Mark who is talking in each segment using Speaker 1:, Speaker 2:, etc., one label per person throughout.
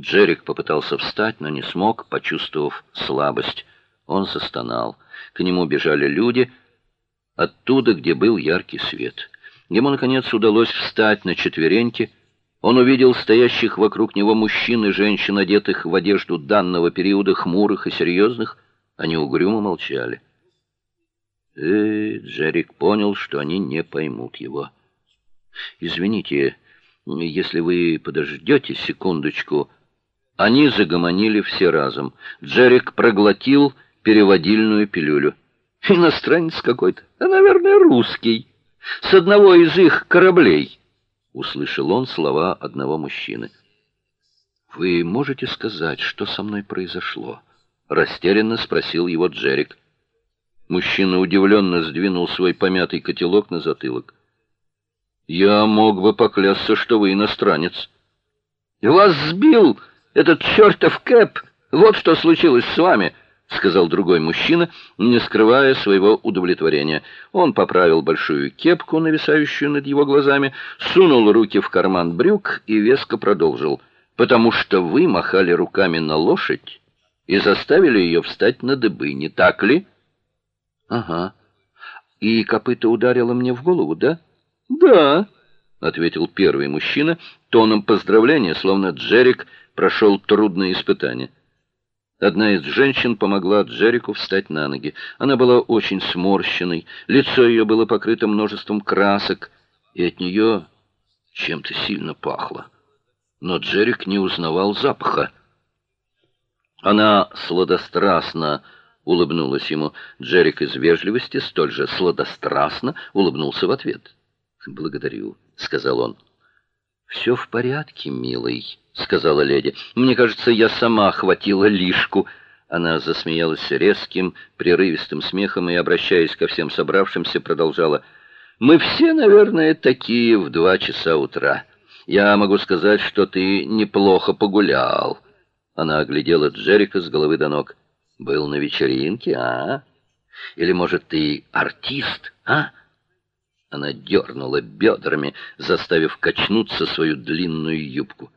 Speaker 1: Джерик попытался встать, но не смог, почувствовав слабость. Он застонал. К нему бежали люди оттуда, где был яркий свет. Ему наконец удалось встать на четвереньки. Он увидел стоящих вокруг него мужчин и женщин, одетых в одежду данного периода, хмурых и серьезных. Они угрюмо молчали. И Джерик понял, что они не поймут его. Извините, если вы подождете секундочку. Они загомонили все разом. Джерик проглотил переводильную пилюлю. Иностранец какой-то, а, наверное, русский. С одного из их кораблей, услышал он слова одного мужчины. Вы можете сказать, что со мной произошло? растерянно спросил его Джерик. Мужчина удивленно сдвинул свой помятый котелок на затылок. Я мог бы поклясться, что вы иностранец. Вас сбил этот чертов Кэп. Вот что случилось с вами, сказал другой мужчина, не скрывая своего удовлетворения. Он поправил большую кепку, нависающую над его глазами, сунул руки в карман брюк и веско продолжил: "Потому что вы махали руками на лошадь и заставили ее встать на дыбы, не так ли?" Ага. И копыто ударило мне в голову, да? Да, ответил первый мужчина тоном поздравления, словно Джерик прошел трудное испытание. Одна из женщин помогла Джерику встать на ноги. Она была очень сморщенной, лицо ее было покрыто множеством красок, и от нее чем-то сильно пахло. Но Джерик не узнавал запаха. Она сладострастно улыбнулась ему. Джерик из вежливости столь же сладострастно улыбнулся в ответ. "Благодарю", сказал он. «Все в порядке, милый", сказала леди. "Мне кажется, я сама хватила лишку". Она засмеялась резким, прерывистым смехом и, обращаясь ко всем собравшимся, продолжала: "Мы все, наверное, такие в два часа утра. Я могу сказать, что ты неплохо погулял". Она оглядела Джерика с головы до ног. Был на вечеринке, а? Или, может, ты артист, а? Она дернула бедрами, заставив качнуться свою длинную юбку.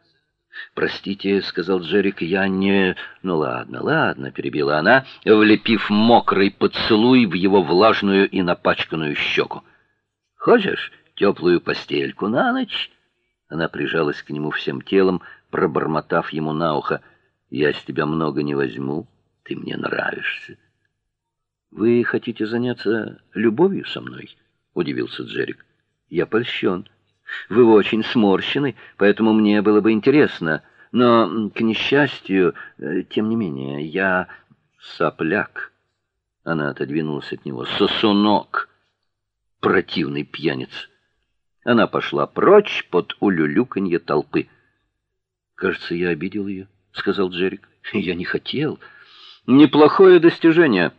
Speaker 1: «Простите», — сказал Джерик, — «я не...» «Ну ладно, ладно», — перебила она, влепив мокрый поцелуй в его влажную и напачканную щеку. «Хочешь теплую постельку на ночь?» Она прижалась к нему всем телом, пробормотав ему на ухо. «Я с тебя много не возьму, ты мне нравишься. Вы хотите заняться любовью со мной? Удивился Джерик. Я польщен. Вы очень сморщены, поэтому мне было бы интересно, но к несчастью, э, тем не менее, я сопляк. Она отодвинулась от него. Сосунок, противный пьяница. Она пошла прочь под улюлюканье толпы. Кажется, я обидел ее, сказал Джерик. Я не хотел. Неплохое достижение,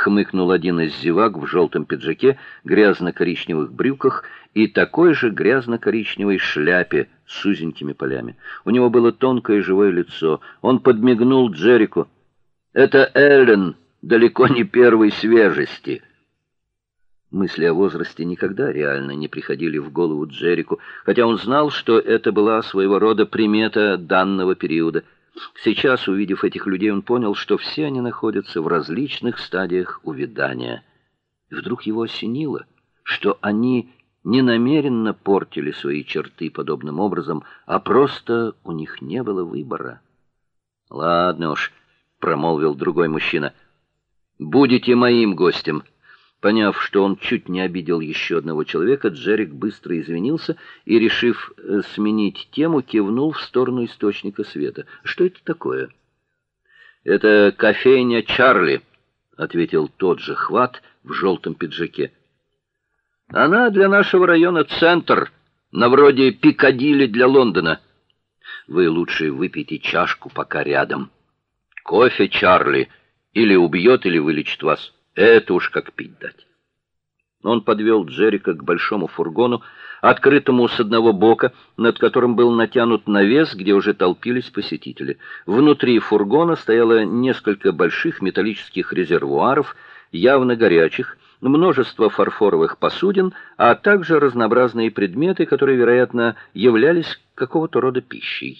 Speaker 1: хмыкнул один из зевак в желтом пиджаке, грязно-коричневых брюках и такой же грязно-коричневой шляпе с узенькими полями. У него было тонкое живое лицо. Он подмигнул Джеррику. Это Эллен, далеко не первой свежести. Мысли о возрасте никогда реально не приходили в голову Джеррику, хотя он знал, что это была своего рода примета данного периода. Сейчас, увидев этих людей, он понял, что все они находятся в различных стадиях увядания. И вдруг его осенило, что они не намеренно портили свои черты подобным образом, а просто у них не было выбора. Ладно уж, промолвил другой мужчина. Будете моим гостем. Поняв, что он чуть не обидел еще одного человека, Джерик быстро извинился и, решив э, сменить тему, кивнул в сторону источника света. Что это такое? Это кофейня Чарли, ответил тот же хват в желтом пиджаке. Она для нашего района центр, на вроде Пикадилли для Лондона. Вы лучше выпейте чашку пока рядом. Кофе Чарли или убьет, или вылечит вас. Это уж как пить дать. Он подвел Джерика к большому фургону, открытому с одного бока, над которым был натянут навес, где уже толпились посетители. Внутри фургона стояло несколько больших металлических резервуаров, явно горячих, множество фарфоровых посудин, а также разнообразные предметы, которые, вероятно, являлись какого-то рода пищей.